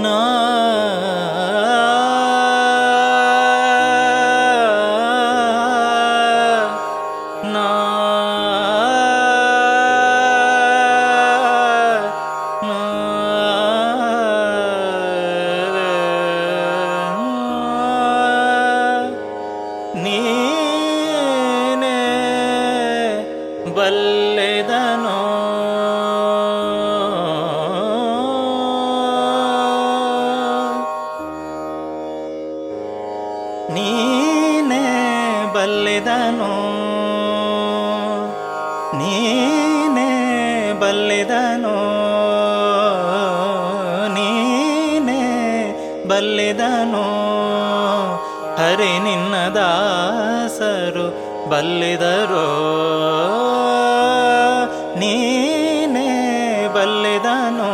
ನಾ ನೀನೇ ಬಲ್ಲಿದನು? ನೀನೇ ಬಲ್ಲಿದನು? ಹರಿ ನಿನ್ನ ದಾಸರು ಬಲ್ಲಿದರೋ. ನೀನೇ ಬಲ್ಲಿದನು?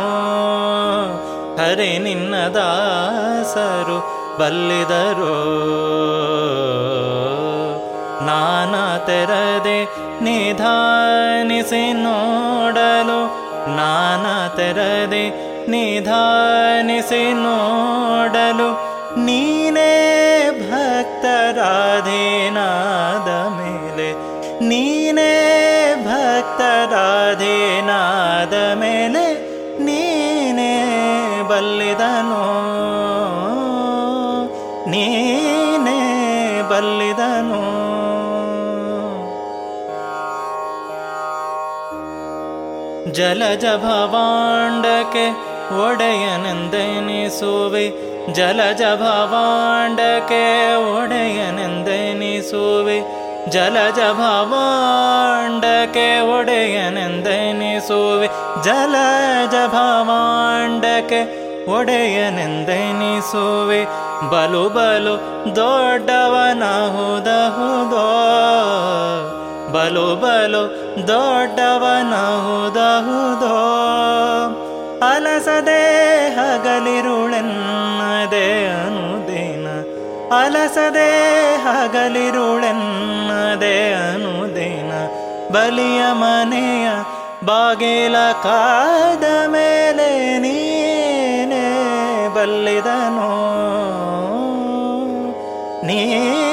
ಹರಿ ನಿನ್ನ ದಾಸರು ಬಲ್ಲಿದರೋ. ನಾನ ತೆರದೆ ನಿಧಾನಿಸಿ ನೋಡಲು, ನಾನ ತೆರದೆ ನಿಧಾನಿಸಿ ನೋಡಲು, ನೀನೇ ಭಕ್ತರಾಧೇನಾದ ಮೇಲೆ, ನೀನೇ ಭಕ್ತರಾಧೇನಾದ ಮೇಲೆ, ನೀನೇ ಬಲ್ಲಿದನೋ ನೀನೇ ಬಲ್ಲಿದನೋ. ಜಲಜ ಭವಾಂಡಕ್ಕೆ ಒಡೆಯನೆಂದೆನಿಸುವೆ. ಜಲಜ ಭವಾಂಡಕ್ಕೆ ಒಡೆಯನೆಂದೆನಿಸುವೆ. ಜಲಜ ಭವಾಂಡಕ್ಕೆ ಒಡೆಯನೆಂದೆನಿಸುವೆ. ಜಲಜ ಭವಾಂಡಕ್ಕೆ ಒಡೆಯನೆಂದೆನಿಸುವೆ. ಬಲು ಬಲು ದೊಡ್ಡವನಹುದಹುದೋ. ಬಲು ಬಲು ದೊಡ್ಡವನಹುದಹುದೋ ಅಲಸದೆ ಹಗಲಿರುಳೆನ್ನದೆ ಅನುದಿನ. ಅಲಸದೆ ಹಗಲಿರುಳೆನ್ನದೆ ಅನುದಿನ. ಬಲಿಯ ಮನೆಯ ಬಾಗಿಲ ಕಾದ ಮೇಲೆ ನೀನೇ ಬಲ್ಲಿದನೋ. ನೀನೇ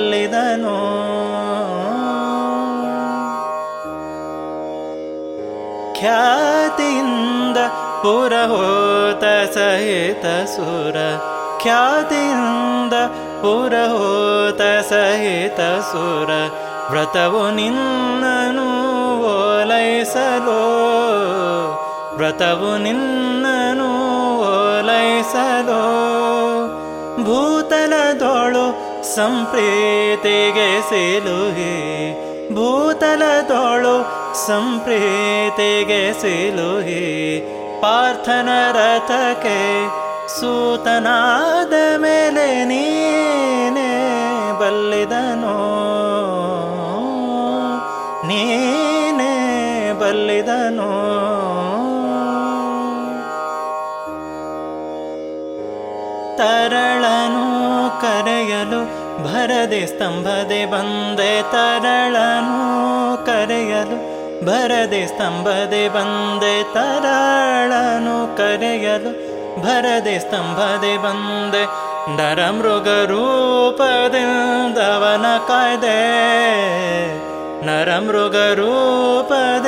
ಬಲ್ಲಿದನೋ ಖ್ಯಾತಿಯಿಂದ ಪುರಹೋತ ಸಹಿತ ಸುರ. ಖ್ಯಾತಿಯಿಂದ ಪುರಹೋತ ಸಹಿತ ಸುರ. ವ್ರತವು ನಿನ್ನನು ಓಲೈಸಲು? ವ್ರತವು ನಿನ್ನನು ಓಲೈಸಲು? ಭೂತಲದೊಳು ಸಂಪ್ರೀತಿಗೆ ಸಿಲುಹಿ. ಭೂತಲದೊಳು ಸಂಪ್ರೀತಿಗೆ ಸಿಲುಹಿ. ಪಾರ್ಥನ ರಥಕ್ಕೆ ಸೂತನಾದ ಮೇಲೆ ನೀನೆ ಬಲ್ಲಿದನು. ನೀನೇ ಬಲ್ಲಿದನು. ತರಳನು ಕರೆಯಲು ಭರದೆ ಸ್ತಂಭದೆ ಬಂದೆ ತರಳನು ಕರೆಯಲು ಭರದೆ ಸ್ತಂಭದೆ ಬಂದೆ ತರಳನು ಕರೆಯಲು ಭರದೆ ಸ್ತಂಭದೆ ಬಂದೆ ನರ ಮೃಗ ರೂಪದಿಂದವನ ಕಾಯ್ದೆ ನರ ಮೃಗ ರೂಪದಿಂದವನ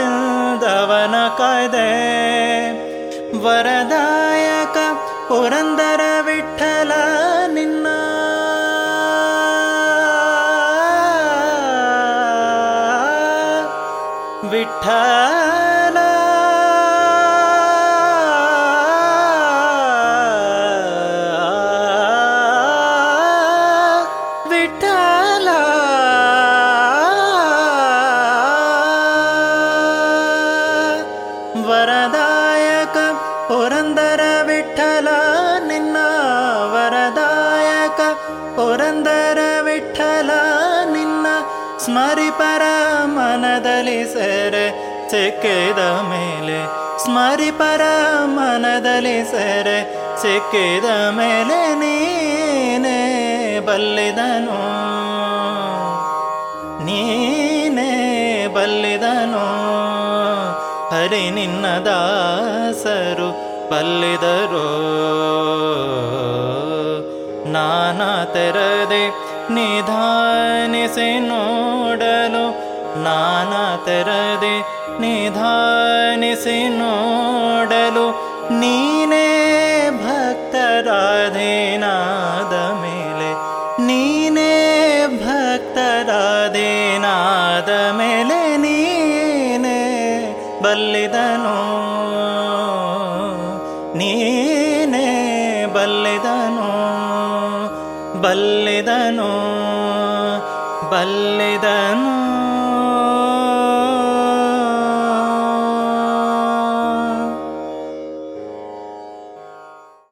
ಕಾಯ್ದೆ ವರದಾಯಕ ಪುರಂದರ விட்டல விட்டல வரதாயகம் புரந்தர ಸ್ಮರಿಪರ ಮನದಲ್ಲಿ ಸೆರೆ ಸಿಕ್ಕಿದ ಮೇಲೆ. ಸ್ಮರಿಪರ ಮನದಲ್ಲಿ ಸೆರೆ ಸಿಕ್ಕಿದ ಮೇಲೆ ನೀನೇ ಬಲ್ಲಿದನು. ನೀನೇ ಬಲ್ಲಿದನು. ಹರಿ ನಿನ್ನ ದಾಸರು ಬಲ್ಲಿದರು. ನಾನಾ ತೆರದೆ ನಿಧಾನಿಸೆನೋ. ನಾನ ತೆರದೆ ನಿಧಾನಿಸಿ ನೋಡಲು ನೀನೇ ಭಕ್ತರಾಧೇನಾದ ಮೇಲೆ, ನೀನೇ ಭಕ್ತರಾಧೇನಾದ ಮೇಲೆ ನೀನೇ ಬಲ್ಲಿದನು. ನೀನೇ ಬಲ್ಲಿದನು ಬಲ್ಲಿದನು ಬಲ್ಲಿದನು.